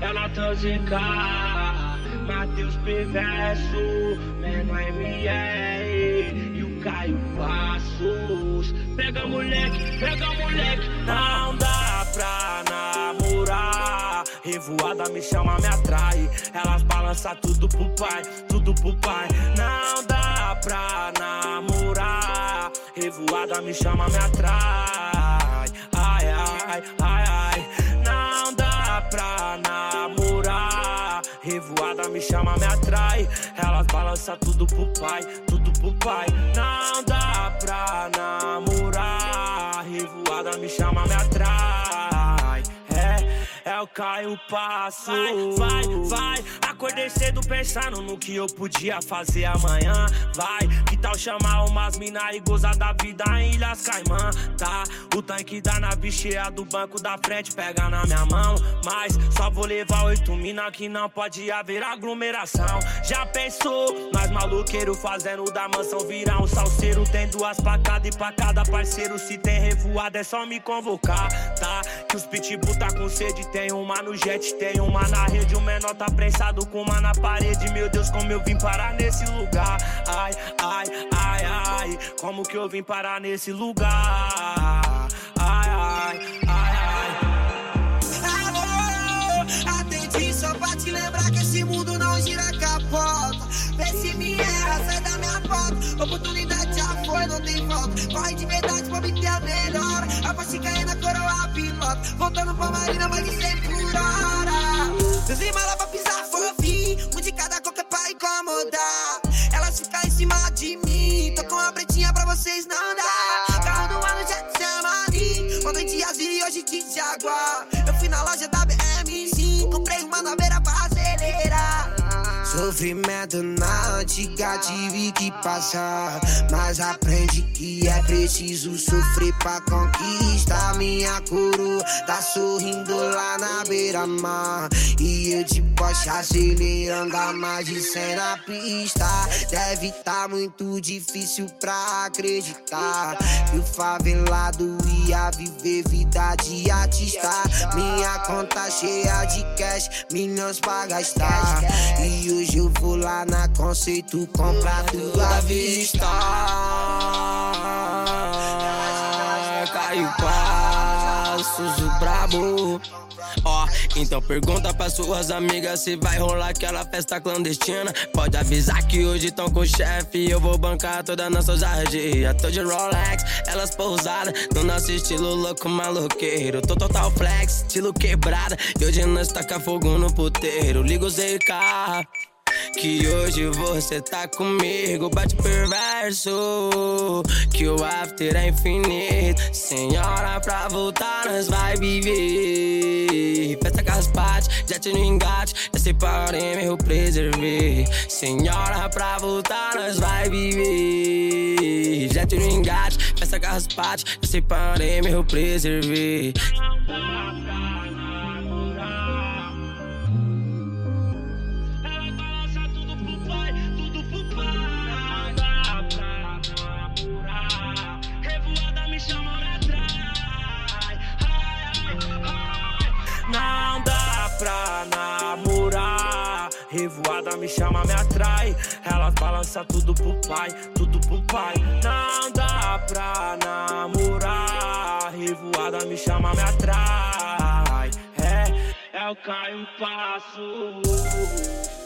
Ela tosica, Matheus Perverso, Menor MR e o Caio Passos. Pega moleque, pega moleque, não dá pra namorar. Revoada me chama, me atrai. Elas balançam tudo pro pai, tudo pro pai. Não dá pra namorar. Revoada me chama, me atrai. Revoada me chama, me atrai. Elas balançam tudo pro pai, tudo pro pai. Não dá pra namorar. Revoada me chama, me atrai. É, é o Caio Passo. Vai, vai, vai. Acordei cedo pensando no que eu podia fazer amanhã. Vai, que tal chamar umas mina e gozar da vida em Ilhas Caimã? Tá, o tanque da nave cheia do banco da frente pega na minha mão. Mas só vou levar oito mina que não pode haver aglomeração. Já pensou? Nós maluqueiro fazendo da mansão virar um salseiro. Tem duas pra cada e pra cada parceiro. Se tem revoada é só me convocar, tá? Que os pitbull tá com sede. Tem uma no jet, tem uma na rede. O menor tá prensado com uma na parede. Meu Deus, como eu vim parar nesse lugar. Ai, ai, ai, ai. Como que eu vim parar nesse lugar? Ai, ai, ai, ai. Alô, atendi só pra te lembrar que esse mundo não gira capota. Vê se me erra, sai da minha porta. Oportunidade já foi, não tem volta. Corre de verdade pra me ter a melhor. A parte cair na coroa pilota. Voltando pra marina, vai de 100 por hora. Mala pra pisar fofinho. Um de cada coca pra incomodar. Vocês não dar. Carro do ano já te chama ali. Ontem azul e hoje de Jaguar. Eu fui na loja da BM5. Comprei uma na beira acelerar. Sofrimento na antiga tive que passar. Mas aprende que é preciso sofrer pra conquistar. Minha coroa tá sorrindo lá na beira-mar. E eu de Porsche acelerando a mais de 100 na pista. Deve tá muito difícil pra acreditar. Que o favelado ia viver vida de artista. Minha conta cheia de cash, milhões pra gastar. E hoje eu vou lá na conceito comprar tudo à vista. Caio Passos, o brabo. Ó, então pergunta pra suas amigas se vai rolar aquela festa clandestina. Pode avisar que hoje tão com o chefe. Eu vou bancar toda nossa ousadia. Tô de Rolex, elas pousadas. No nosso estilo louco maloqueiro. Tô total flex, estilo quebrada. E hoje nós taca fogo no puteiro. Liga o ZK. Que hoje você tá comigo, bate perverso. Que o after é infinito. Senhora, pra voltar, nós vai viver. Festa caspate, jet no engate. Eu separei meu preserver. Senhora, pra voltar, nós vai viver. Jet no engate, festa caspate. Eu separei meu preserver. Pra namorar. Revoada me chama, me atrai. Elas balançam tudo pro pai, tudo pro pai. Não dá pra namorar. Revoada me chama, me atrai. É, é o Caio Passo.